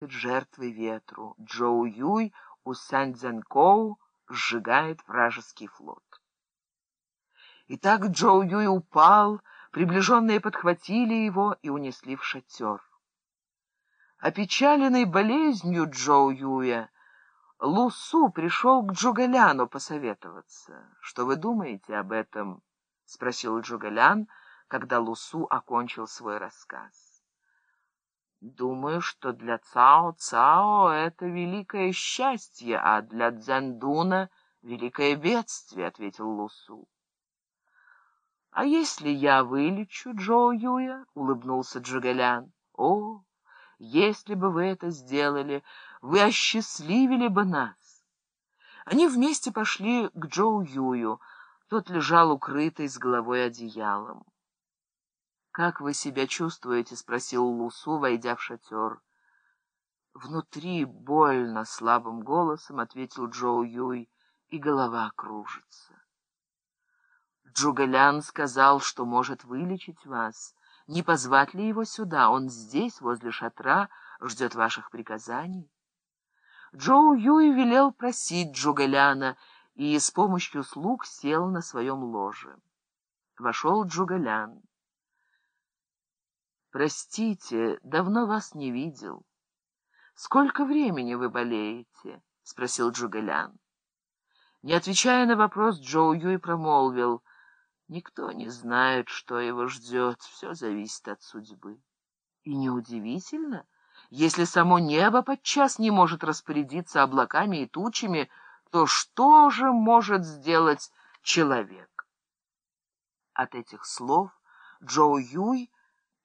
жертвой ветру. Джоу Юй у Сяньцзянкоу сжигает вражеский флот. Итак, Джоу Юй упал, приближенные подхватили его и унесли в шатер. Опечаленный болезнью Джоу Юя, Лусу пришел к Джугаляну посоветоваться. «Что вы думаете об этом?» — спросил Джугалян, когда Лусу окончил свой рассказ. Думаю, что для Цао-Цао это великое счастье, а для Дзендуна — великое бедствие, — ответил Лусу. — А если я вылечу Джоу Юя? — улыбнулся Джугалян. — О, если бы вы это сделали, вы осчастливили бы нас. Они вместе пошли к Джоу Юю. Тот лежал укрытый с головой одеялом. «Как вы себя чувствуете?» — спросил Лусу, войдя в шатер. «Внутри больно», — слабым голосом ответил Джоу Юй, и голова кружится. Джугалян сказал, что может вылечить вас. Не позвать ли его сюда? Он здесь, возле шатра, ждет ваших приказаний. Джоу Юй велел просить Джугаляна и с помощью слуг сел на своем ложе. Вошел Джугалян. «Простите, давно вас не видел. Сколько времени вы болеете?» — спросил Джугалян. Не отвечая на вопрос, Джоу Юй промолвил. «Никто не знает, что его ждет, все зависит от судьбы». И неудивительно, если само небо подчас не может распорядиться облаками и тучами, то что же может сделать человек? От этих слов Джоу Юй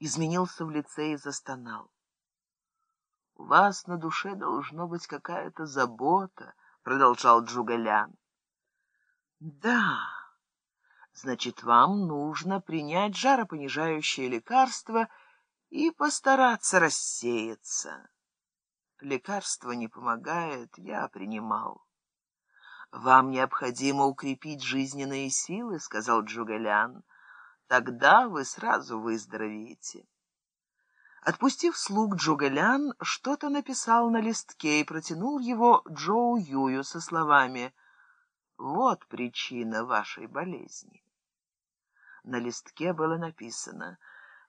изменился в лице и застонал. — У вас на душе должно быть какая-то забота, — продолжал Джугалян. — Да, значит, вам нужно принять жаропонижающее лекарство и постараться рассеяться. Лекарство не помогает, я принимал. — Вам необходимо укрепить жизненные силы, — сказал Джугалян. Тогда вы сразу выздоровеете. Отпустив слуг, Джугалян что-то написал на листке и протянул его Джоу Юю со словами «Вот причина вашей болезни». На листке было написано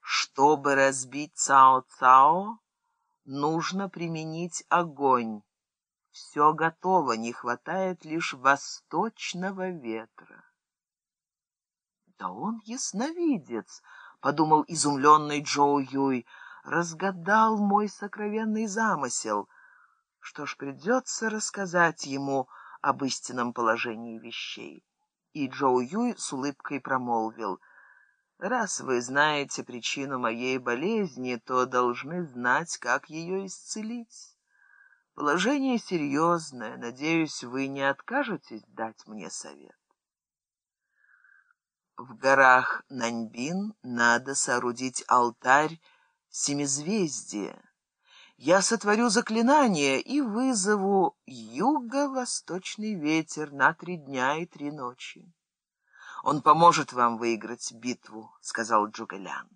«Чтобы разбить Цао-Цао, нужно применить огонь. Все готово, не хватает лишь восточного ветра». «Да он ясновидец», — подумал изумленный Джоу Юй, — «разгадал мой сокровенный замысел. Что ж, придется рассказать ему об истинном положении вещей». И Джоу Юй с улыбкой промолвил, «Раз вы знаете причину моей болезни, то должны знать, как ее исцелить. Положение серьезное, надеюсь, вы не откажетесь дать мне совет». В горах Наньбин надо соорудить алтарь семизвездия. Я сотворю заклинание и вызову юго-восточный ветер на три дня и три ночи. Он поможет вам выиграть битву, — сказал Джугалян.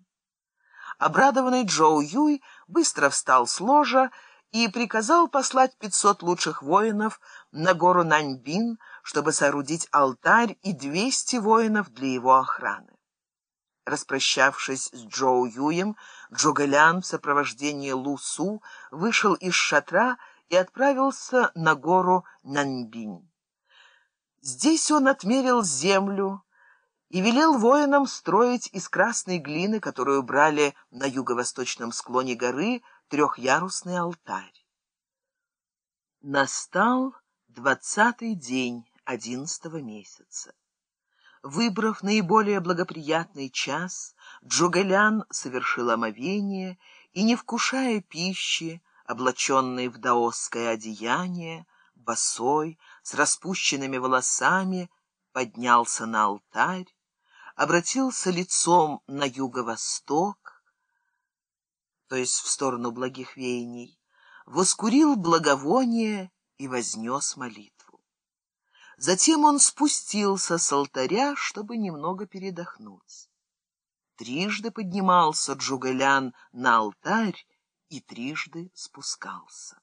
Обрадованный Джоу Юй быстро встал с ложа и приказал послать пятьсот лучших воинов на гору Наньбин, чтобы соорудить алтарь и двести воинов для его охраны. Распрощавшись с Джоу Юем, Джугалян в сопровождении Лу Су вышел из шатра и отправился на гору Наньбинь. Здесь он отмерил землю и велел воинам строить из красной глины, которую брали на юго-восточном склоне горы, трехярусный алтарь. Настал двадцатый день одиннадцатого месяца. Выбрав наиболее благоприятный час, Джугалян совершил омовение и, не вкушая пищи, облаченный в даосское одеяние, босой, с распущенными волосами, поднялся на алтарь, обратился лицом на юго-восток, то есть в сторону благих веяний, воскурил благовоние и вознес молитву. Затем он спустился с алтаря, чтобы немного передохнуть. Трижды поднимался Джугалян на алтарь и трижды спускался.